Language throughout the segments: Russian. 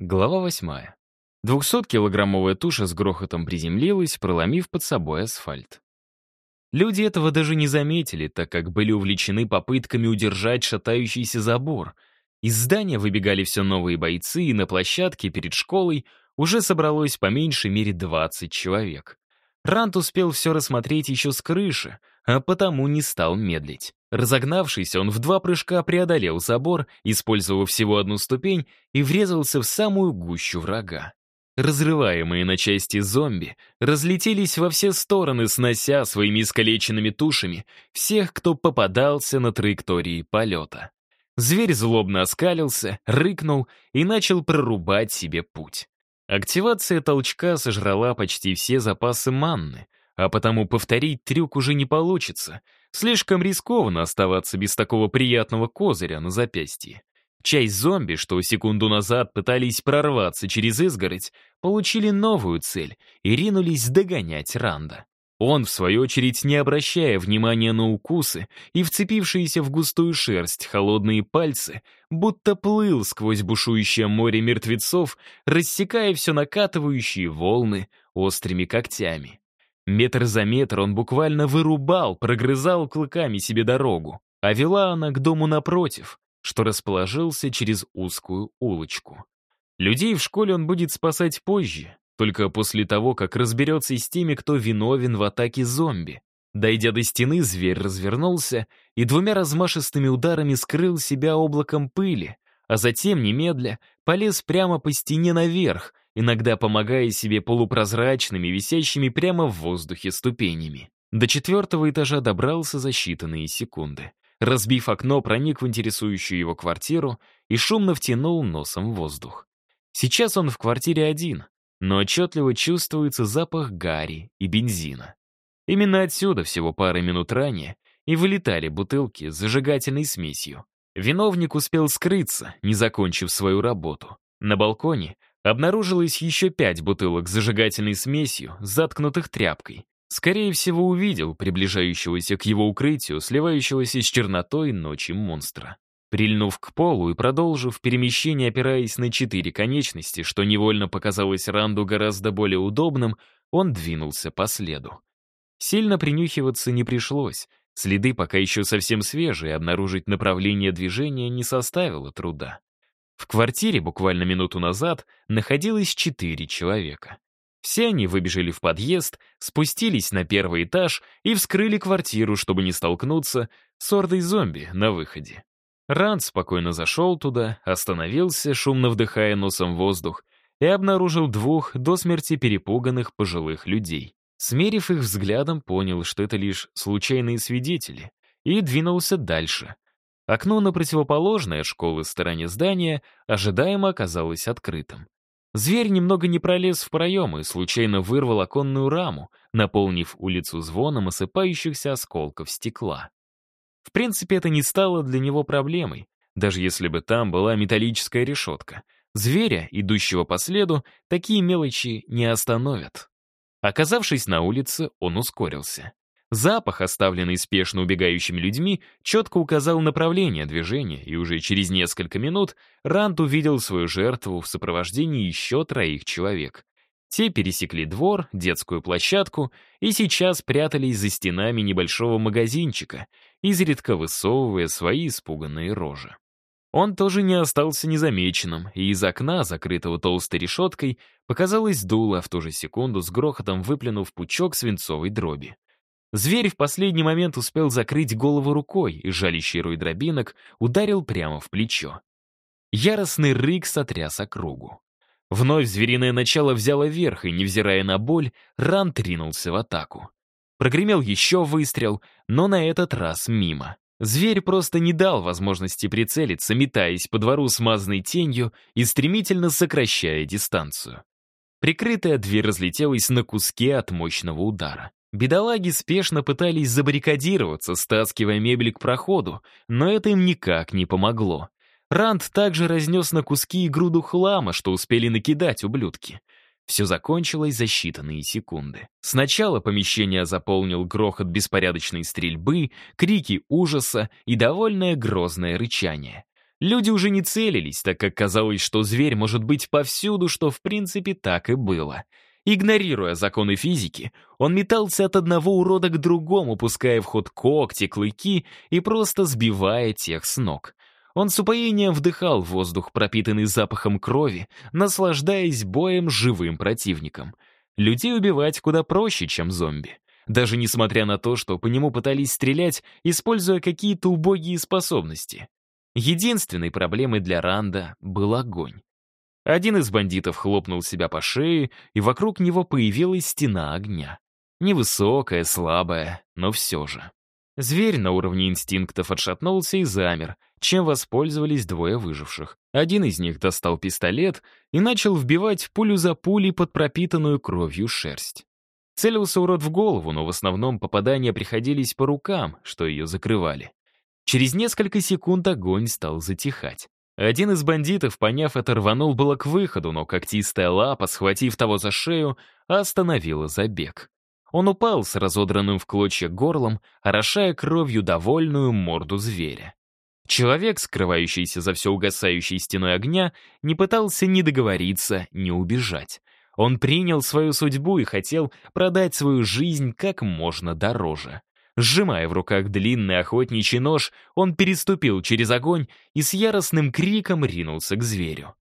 Глава восьмая. Двухсоткилограммовая туша с грохотом приземлилась, проломив под собой асфальт. Люди этого даже не заметили, так как были увлечены попытками удержать шатающийся забор. Из здания выбегали все новые бойцы, и на площадке перед школой уже собралось по меньшей мере 20 человек. Рант успел все рассмотреть еще с крыши, а потому не стал медлить. Разогнавшись, он в два прыжка преодолел забор, использовав всего одну ступень, и врезался в самую гущу врага. Разрываемые на части зомби разлетелись во все стороны, снося своими искалеченными тушами всех, кто попадался на траектории полета. Зверь злобно оскалился, рыкнул и начал прорубать себе путь. Активация толчка сожрала почти все запасы манны, а потому повторить трюк уже не получится. Слишком рискованно оставаться без такого приятного козыря на запястье. Часть зомби, что секунду назад пытались прорваться через изгородь, получили новую цель и ринулись догонять Ранда. Он, в свою очередь, не обращая внимания на укусы и вцепившиеся в густую шерсть холодные пальцы, будто плыл сквозь бушующее море мертвецов, рассекая все накатывающие волны острыми когтями. Метр за метр он буквально вырубал, прогрызал клыками себе дорогу, а вела она к дому напротив, что расположился через узкую улочку. Людей в школе он будет спасать позже, только после того, как разберется с теми, кто виновен в атаке зомби. Дойдя до стены, зверь развернулся и двумя размашистыми ударами скрыл себя облаком пыли, а затем, немедля, полез прямо по стене наверх, иногда помогая себе полупрозрачными, висящими прямо в воздухе ступенями. До четвертого этажа добрался за считанные секунды. Разбив окно, проник в интересующую его квартиру и шумно втянул носом воздух. Сейчас он в квартире один, но отчетливо чувствуется запах гари и бензина. Именно отсюда, всего пары минут ранее, и вылетали бутылки с зажигательной смесью. Виновник успел скрыться, не закончив свою работу. На балконе обнаружилось еще пять бутылок с зажигательной смесью, заткнутых тряпкой. Скорее всего, увидел приближающегося к его укрытию, сливающегося с чернотой ночи монстра. Прильнув к полу и продолжив перемещение, опираясь на четыре конечности, что невольно показалось Ранду гораздо более удобным, он двинулся по следу. Сильно принюхиваться не пришлось. Следы пока еще совсем свежие, обнаружить направление движения не составило труда. В квартире буквально минуту назад находилось четыре человека. Все они выбежали в подъезд, спустились на первый этаж и вскрыли квартиру, чтобы не столкнуться с ордой зомби на выходе. Ранд спокойно зашел туда, остановился, шумно вдыхая носом воздух, и обнаружил двух до смерти перепуганных пожилых людей. Смерив их взглядом, понял, что это лишь случайные свидетели, и двинулся дальше. Окно на противоположной от школы стороне здания ожидаемо оказалось открытым. Зверь немного не пролез в проем и случайно вырвал оконную раму, наполнив улицу звоном осыпающихся осколков стекла. В принципе, это не стало для него проблемой, даже если бы там была металлическая решетка. Зверя, идущего по следу, такие мелочи не остановят. Оказавшись на улице, он ускорился. Запах, оставленный спешно убегающими людьми, четко указал направление движения, и уже через несколько минут Рант увидел свою жертву в сопровождении еще троих человек. Те пересекли двор, детскую площадку и сейчас прятались за стенами небольшого магазинчика, изредка высовывая свои испуганные рожи. Он тоже не остался незамеченным, и из окна, закрытого толстой решеткой, показалось дуло, в ту же секунду с грохотом выплюнув пучок свинцовой дроби. Зверь в последний момент успел закрыть голову рукой, и жалящий рой дробинок ударил прямо в плечо. Яростный рык сотряс округу. Вновь звериное начало взяло верх, и, невзирая на боль, Ран тринулся в атаку. Прогремел еще выстрел, но на этот раз мимо. Зверь просто не дал возможности прицелиться, метаясь по двору смазанной тенью и стремительно сокращая дистанцию. Прикрытая дверь разлетелась на куски от мощного удара. Бедолаги спешно пытались забаррикадироваться, стаскивая мебель к проходу, но это им никак не помогло. Ранд также разнес на куски и груду хлама, что успели накидать ублюдки. Все закончилось за считанные секунды. Сначала помещение заполнил грохот беспорядочной стрельбы, крики ужаса и довольное грозное рычание. Люди уже не целились, так как казалось, что зверь может быть повсюду, что в принципе так и было. Игнорируя законы физики, он метался от одного урода к другому, пуская в ход когти, клыки и просто сбивая тех с ног. Он с упоением вдыхал воздух, пропитанный запахом крови, наслаждаясь боем с живым противником. Людей убивать куда проще, чем зомби. Даже несмотря на то, что по нему пытались стрелять, используя какие-то убогие способности. Единственной проблемой для Ранда был огонь. Один из бандитов хлопнул себя по шее, и вокруг него появилась стена огня. Невысокая, слабая, но все же. Зверь на уровне инстинктов отшатнулся и замер, чем воспользовались двое выживших. Один из них достал пистолет и начал вбивать пулю за пулей под пропитанную кровью шерсть. Целился урод в голову, но в основном попадания приходились по рукам, что ее закрывали. Через несколько секунд огонь стал затихать. Один из бандитов, поняв это, рванул было к выходу, но когтистая лапа, схватив того за шею, остановила забег. Он упал с разодранным в клочья горлом, орошая кровью довольную морду зверя. Человек, скрывающийся за все угасающей стеной огня, не пытался ни договориться, ни убежать. Он принял свою судьбу и хотел продать свою жизнь как можно дороже. Сжимая в руках длинный охотничий нож, он переступил через огонь и с яростным криком ринулся к зверю.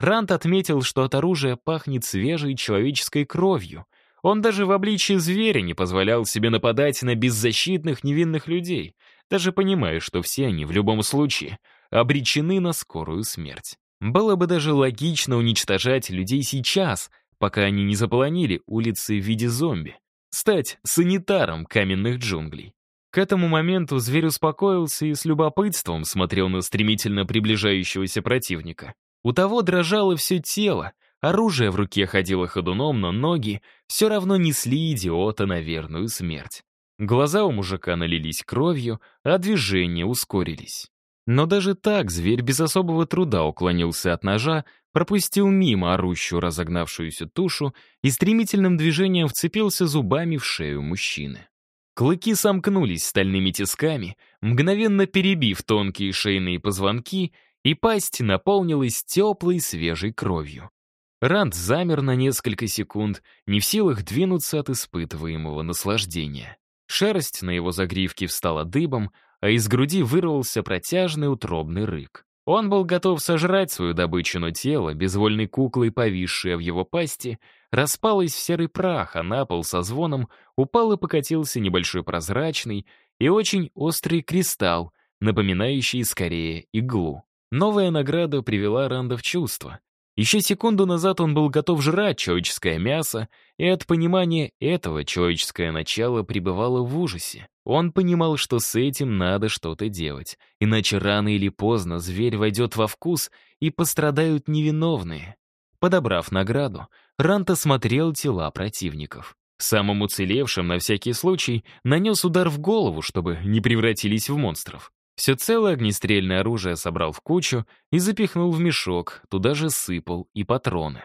Рант отметил, что от оружия пахнет свежей человеческой кровью. Он даже в обличье зверя не позволял себе нападать на беззащитных невинных людей, даже понимая, что все они в любом случае обречены на скорую смерть. Было бы даже логично уничтожать людей сейчас, пока они не заполонили улицы в виде зомби стать санитаром каменных джунглей. К этому моменту зверь успокоился и с любопытством смотрел на стремительно приближающегося противника. У того дрожало все тело, оружие в руке ходило ходуном, но ноги все равно несли идиота на верную смерть. Глаза у мужика налились кровью, а движения ускорились. Но даже так зверь без особого труда уклонился от ножа, пропустил мимо орущую разогнавшуюся тушу и стремительным движением вцепился зубами в шею мужчины. Клыки сомкнулись стальными тисками, мгновенно перебив тонкие шейные позвонки, и пасть наполнилась теплой свежей кровью. Ранд замер на несколько секунд, не в силах двинуться от испытываемого наслаждения. Шерсть на его загривке встала дыбом, а из груди вырвался протяжный утробный рык. Он был готов сожрать свою добычу, но тело, безвольной куклой, повисшее в его пасти, распалось в серый прах, а на пол со звоном упал и покатился небольшой прозрачный и очень острый кристалл, напоминающий скорее иглу. Новая награда привела Ранда в чувство. Еще секунду назад он был готов жрать человеческое мясо, и от понимания этого человеческое начало пребывало в ужасе. Он понимал, что с этим надо что-то делать, иначе рано или поздно зверь войдет во вкус, и пострадают невиновные. Подобрав награду, Рант осмотрел тела противников. Самым уцелевшим, на всякий случай, нанес удар в голову, чтобы не превратились в монстров. Все целое огнестрельное оружие собрал в кучу и запихнул в мешок, туда же сыпал и патроны.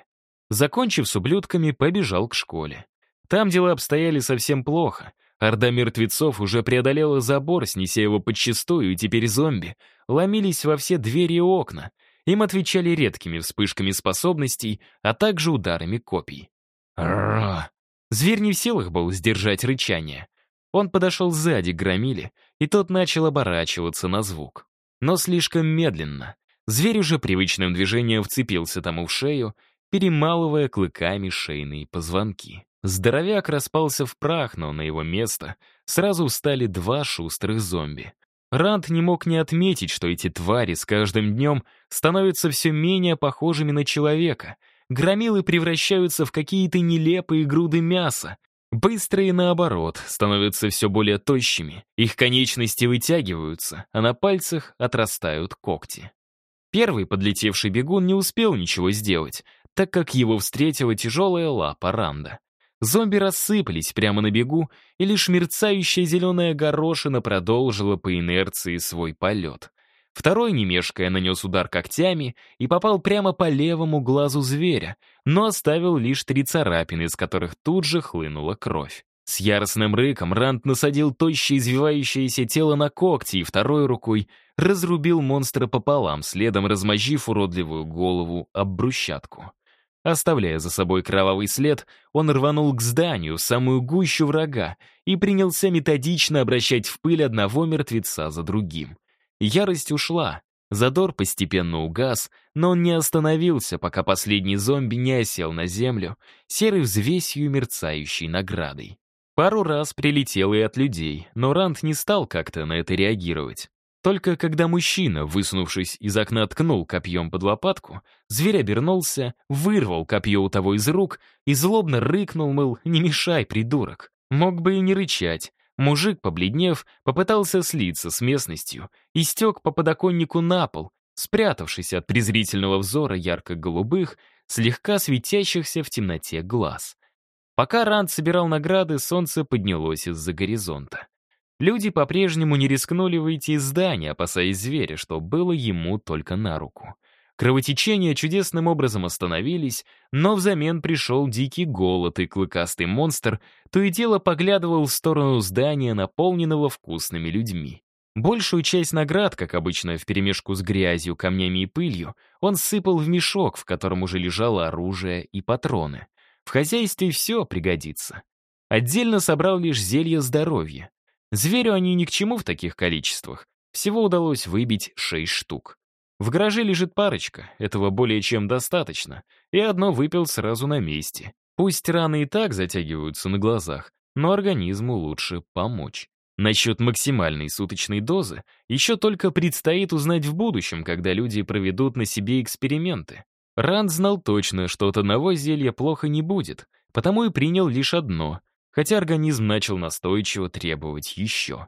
Закончив с ублюдками, побежал к школе. Там дела обстояли совсем плохо. Орда мертвецов уже преодолела забор, снеся его подчистую, и теперь зомби ломились во все двери и окна. Им отвечали редкими вспышками способностей, а также ударами копий. Ра! Зверь не в силах был сдержать рычание. Он подошел сзади к громиле, и тот начал оборачиваться на звук. Но слишком медленно. Зверь уже привычным движением вцепился тому в шею, перемалывая клыками шейные позвонки. Здоровяк распался в прах, но на его место сразу встали два шустрых зомби. Ранд не мог не отметить, что эти твари с каждым днем становятся все менее похожими на человека. Громилы превращаются в какие-то нелепые груды мяса, Быстрые, наоборот, становятся все более тощими, их конечности вытягиваются, а на пальцах отрастают когти. Первый подлетевший бегун не успел ничего сделать, так как его встретила тяжелая лапа Ранда. Зомби рассыпались прямо на бегу, и лишь мерцающая зеленая горошина продолжила по инерции свой полет. Второй, не мешкая, нанес удар когтями и попал прямо по левому глазу зверя, но оставил лишь три царапины, из которых тут же хлынула кровь. С яростным рыком Рант насадил тощее извивающееся тело на когти и второй рукой разрубил монстра пополам, следом размозжив уродливую голову об брусчатку. Оставляя за собой кровавый след, он рванул к зданию, самую гущу врага, и принялся методично обращать в пыль одного мертвеца за другим. Ярость ушла, задор постепенно угас, но он не остановился, пока последний зомби не осел на землю, серой взвесью мерцающей наградой. Пару раз прилетел и от людей, но Ранд не стал как-то на это реагировать. Только когда мужчина, высунувшись из окна, ткнул копьем под лопатку, зверь обернулся, вырвал копье у того из рук и злобно рыкнул, мыл, «Не мешай, придурок!» Мог бы и не рычать. Мужик, побледнев, попытался слиться с местностью и стек по подоконнику на пол, спрятавшись от презрительного взора ярко-голубых, слегка светящихся в темноте глаз. Пока Ранд собирал награды, солнце поднялось из-за горизонта. Люди по-прежнему не рискнули выйти из здания, опасаясь зверя, что было ему только на руку. Кровотечения чудесным образом остановились, но взамен пришел дикий голод, и клыкастый монстр то и дело поглядывал в сторону здания, наполненного вкусными людьми. Большую часть наград, как обычно вперемешку с грязью, камнями и пылью, он сыпал в мешок, в котором уже лежало оружие и патроны. В хозяйстве все пригодится. Отдельно собрал лишь зелье здоровья. Зверю они ни к чему в таких количествах. Всего удалось выбить шесть штук. В гараже лежит парочка, этого более чем достаточно, и одно выпил сразу на месте. Пусть раны и так затягиваются на глазах, но организму лучше помочь. Насчет максимальной суточной дозы еще только предстоит узнать в будущем, когда люди проведут на себе эксперименты. Ранд знал точно, что от одного зелья плохо не будет, потому и принял лишь одно, хотя организм начал настойчиво требовать еще.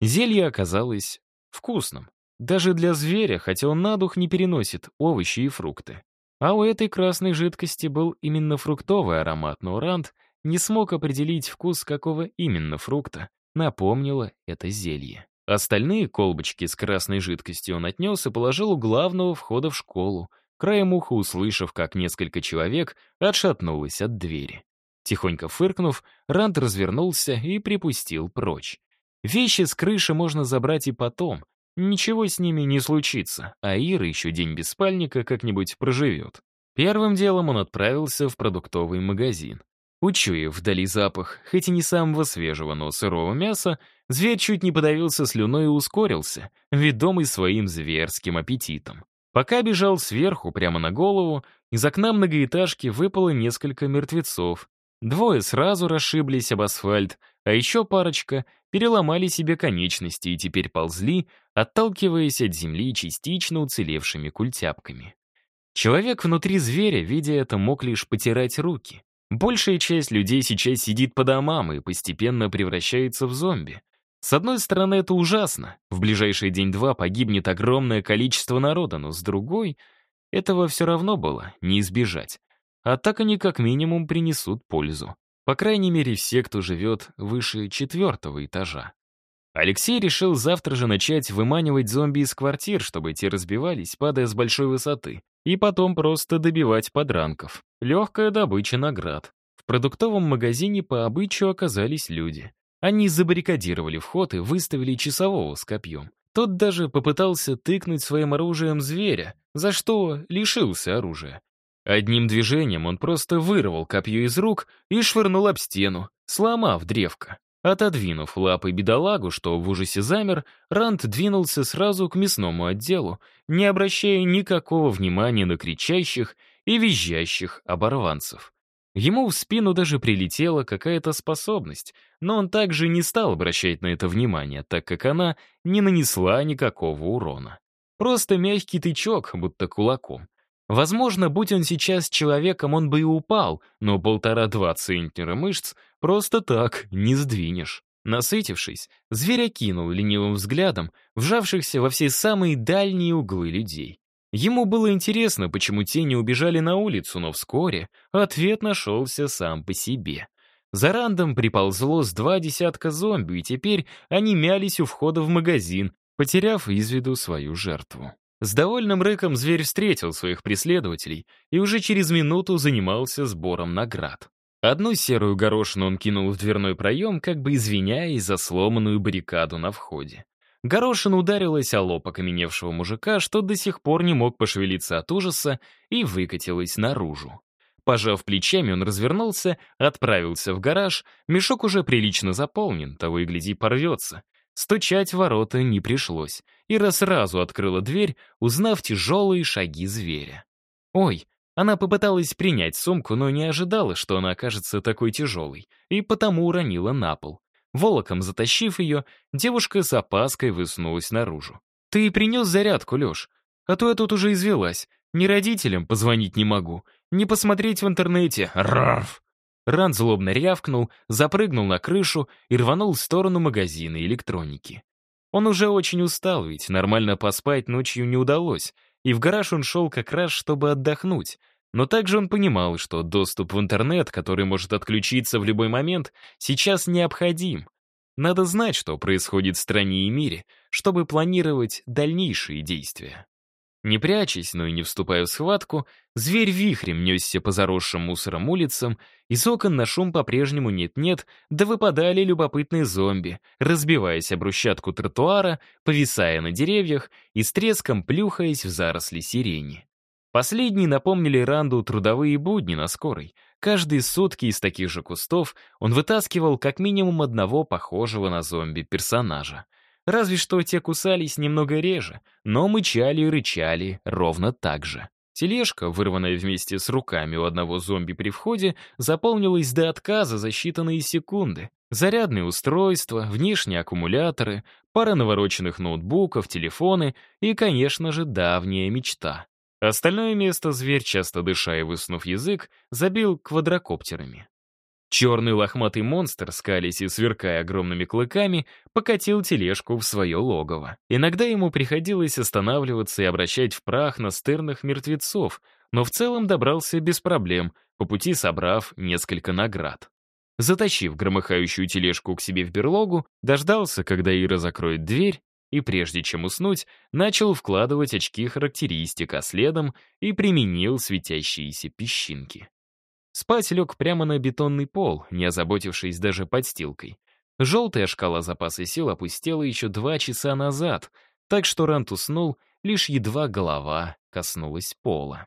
Зелье оказалось вкусным. Даже для зверя, хотя он на дух не переносит овощи и фрукты. А у этой красной жидкости был именно фруктовый аромат, но Ранд не смог определить вкус какого именно фрукта, напомнило это зелье. Остальные колбочки с красной жидкостью он отнес и положил у главного входа в школу, краем уха услышав, как несколько человек отшатнулось от двери. Тихонько фыркнув, Ранд развернулся и припустил прочь. Вещи с крыши можно забрать и потом. Ничего с ними не случится, а Ира еще день без спальника как-нибудь проживет. Первым делом он отправился в продуктовый магазин. Учуяв вдали запах, хоть и не самого свежего, но сырого мяса, зверь чуть не подавился слюной и ускорился, ведомый своим зверским аппетитом. Пока бежал сверху, прямо на голову, из окна многоэтажки выпало несколько мертвецов, Двое сразу расшиблись об асфальт, а еще парочка переломали себе конечности и теперь ползли, отталкиваясь от земли частично уцелевшими культяпками. Человек внутри зверя, видя это, мог лишь потирать руки. Большая часть людей сейчас сидит по домам и постепенно превращается в зомби. С одной стороны, это ужасно. В ближайший день-два погибнет огромное количество народа, но с другой, этого все равно было не избежать. А так они как минимум принесут пользу. По крайней мере, все, кто живет выше четвертого этажа. Алексей решил завтра же начать выманивать зомби из квартир, чтобы те разбивались, падая с большой высоты, и потом просто добивать подранков. Легкая добыча наград. В продуктовом магазине по обычаю оказались люди. Они забаррикадировали вход и выставили часового с копьем. Тот даже попытался тыкнуть своим оружием зверя, за что лишился оружия. Одним движением он просто вырвал копье из рук и швырнул об стену, сломав древко. Отодвинув лапой бедолагу, что в ужасе замер, Рант двинулся сразу к мясному отделу, не обращая никакого внимания на кричащих и визжащих оборванцев. Ему в спину даже прилетела какая-то способность, но он также не стал обращать на это внимание, так как она не нанесла никакого урона. Просто мягкий тычок, будто кулаком. Возможно, будь он сейчас человеком, он бы и упал, но полтора-два центнера мышц просто так не сдвинешь. Насытившись, зверь окинул ленивым взглядом вжавшихся во все самые дальние углы людей. Ему было интересно, почему те не убежали на улицу, но вскоре ответ нашелся сам по себе. За рандом приползло с два десятка зомби, и теперь они мялись у входа в магазин, потеряв из виду свою жертву. С довольным рыком зверь встретил своих преследователей и уже через минуту занимался сбором наград. Одну серую горошину он кинул в дверной проем, как бы извиняясь за сломанную баррикаду на входе. горошина ударилась о лоб окаменевшего мужика, что до сих пор не мог пошевелиться от ужаса, и выкатилась наружу. Пожав плечами, он развернулся, отправился в гараж, мешок уже прилично заполнен, того и гляди порвется. Стучать в ворота не пришлось. Ира сразу открыла дверь, узнав тяжелые шаги зверя. «Ой!» Она попыталась принять сумку, но не ожидала, что она окажется такой тяжелой, и потому уронила на пол. Волоком затащив ее, девушка с опаской высунулась наружу. «Ты принес зарядку, Леш? А то я тут уже извелась. Ни родителям позвонить не могу, ни посмотреть в интернете. Раф!» Ран злобно рявкнул, запрыгнул на крышу и рванул в сторону магазина электроники. Он уже очень устал, ведь нормально поспать ночью не удалось, и в гараж он шел как раз, чтобы отдохнуть. Но также он понимал, что доступ в интернет, который может отключиться в любой момент, сейчас необходим. Надо знать, что происходит в стране и мире, чтобы планировать дальнейшие действия. Не прячась, но и не вступая в схватку, зверь вихрем несся по заросшим мусором улицам, из окон на шум по-прежнему нет-нет, да выпадали любопытные зомби, разбиваясь об брусчатку тротуара, повисая на деревьях и с треском плюхаясь в заросли сирени. Последние напомнили Ранду трудовые будни на скорой. Каждые сутки из таких же кустов он вытаскивал как минимум одного похожего на зомби персонажа — Разве что те кусались немного реже, но мычали и рычали ровно так же. Тележка, вырванная вместе с руками у одного зомби при входе, заполнилась до отказа за считанные секунды. Зарядные устройства, внешние аккумуляторы, пара навороченных ноутбуков, телефоны и, конечно же, давняя мечта. Остальное место зверь, часто дыша и высунув язык, забил квадрокоптерами. Черный лохматый монстр, скались и сверкая огромными клыками, покатил тележку в свое логово. Иногда ему приходилось останавливаться и обращать в прах настырных мертвецов, но в целом добрался без проблем, по пути собрав несколько наград. Затащив громыхающую тележку к себе в берлогу, дождался, когда Ира закроет дверь, и прежде чем уснуть, начал вкладывать очки характеристик, а следом и применил светящиеся песчинки. Спать лег прямо на бетонный пол, не озаботившись даже подстилкой. Желтая шкала запаса сил опустела еще два часа назад, так что Рант уснул, лишь едва голова коснулась пола.